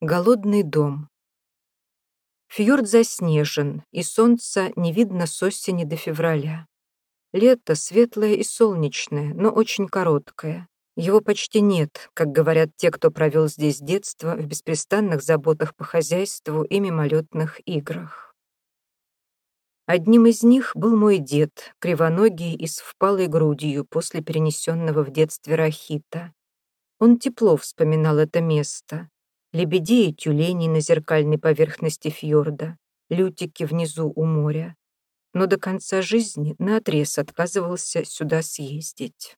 Голодный дом. Фьорд заснежен, и солнца не видно с осени до февраля. Лето светлое и солнечное, но очень короткое. Его почти нет, как говорят те, кто провел здесь детство в беспрестанных заботах по хозяйству и мимолетных играх. Одним из них был мой дед, кривоногий и с впалой грудью после перенесенного в детстве рахита. Он тепло вспоминал это место. Лебедей и тюленей на зеркальной поверхности фьорда, лютики внизу у моря. Но до конца жизни наотрез отказывался сюда съездить.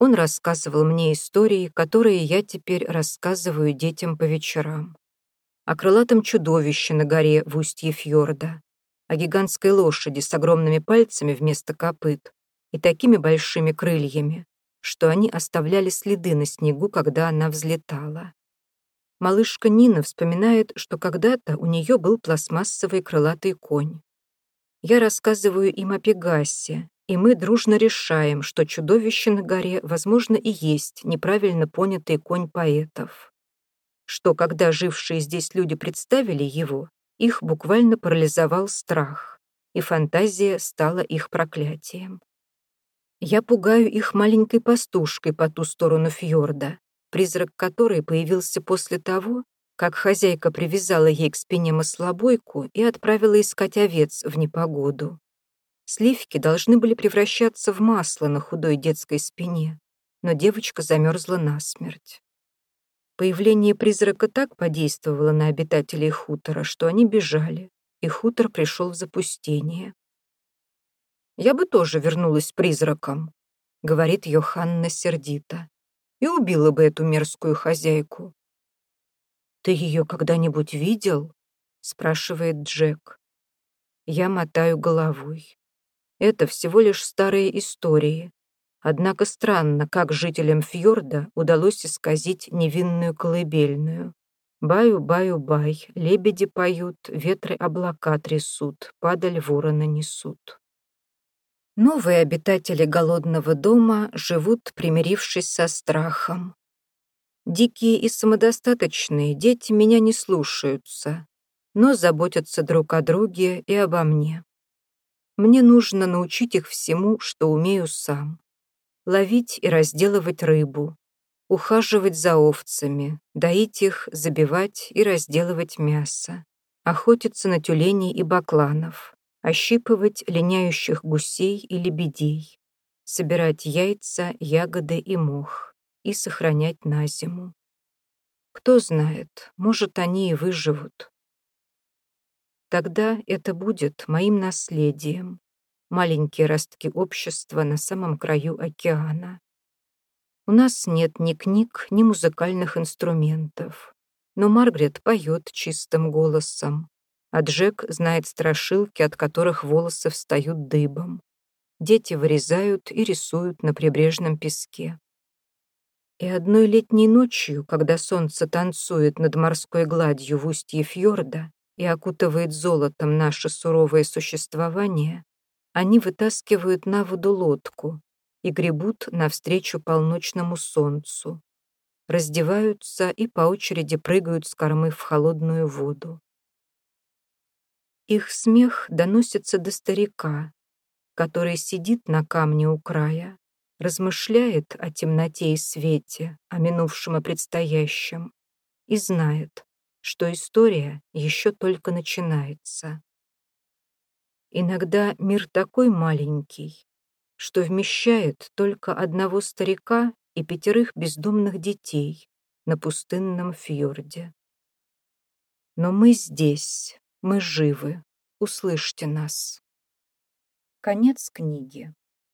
Он рассказывал мне истории, которые я теперь рассказываю детям по вечерам. О крылатом чудовище на горе в устье фьорда, о гигантской лошади с огромными пальцами вместо копыт и такими большими крыльями, что они оставляли следы на снегу, когда она взлетала. Малышка Нина вспоминает, что когда-то у нее был пластмассовый крылатый конь. Я рассказываю им о Пегасе, и мы дружно решаем, что чудовище на горе, возможно, и есть неправильно понятый конь поэтов. Что, когда жившие здесь люди представили его, их буквально парализовал страх, и фантазия стала их проклятием. Я пугаю их маленькой пастушкой по ту сторону фьорда, призрак которой появился после того, как хозяйка привязала ей к спине маслобойку и отправила искать овец в непогоду. Сливки должны были превращаться в масло на худой детской спине, но девочка замерзла насмерть. Появление призрака так подействовало на обитателей хутора, что они бежали, и хутор пришел в запустение. «Я бы тоже вернулась призраком», — говорит Йоханна сердито, «и убила бы эту мерзкую хозяйку». «Ты ее когда-нибудь видел?» — спрашивает Джек. Я мотаю головой. Это всего лишь старые истории. Однако странно, как жителям фьорда удалось исказить невинную колыбельную. Баю-баю-бай, лебеди поют, ветры облака трясут, падаль ворона несут. Новые обитатели голодного дома живут, примирившись со страхом. Дикие и самодостаточные дети меня не слушаются, но заботятся друг о друге и обо мне. Мне нужно научить их всему, что умею сам. Ловить и разделывать рыбу, ухаживать за овцами, доить их, забивать и разделывать мясо, охотиться на тюленей и бакланов, ощипывать линяющих гусей и лебедей, собирать яйца, ягоды и мох и сохранять на зиму. Кто знает, может, они и выживут. Тогда это будет моим наследием, маленькие ростки общества на самом краю океана. У нас нет ни книг, ни музыкальных инструментов, но Маргарет поет чистым голосом, а Джек знает страшилки, от которых волосы встают дыбом. Дети вырезают и рисуют на прибрежном песке. И одной летней ночью, когда солнце танцует над морской гладью в устье фьорда и окутывает золотом наше суровое существование, они вытаскивают на воду лодку и гребут навстречу полночному солнцу, раздеваются и по очереди прыгают с кормы в холодную воду. Их смех доносится до старика, который сидит на камне у края, размышляет о темноте и свете, о минувшем и предстоящем, и знает, что история еще только начинается. Иногда мир такой маленький, что вмещает только одного старика и пятерых бездомных детей на пустынном фьорде. Но мы здесь, мы живы. Услышьте нас. Конец книги.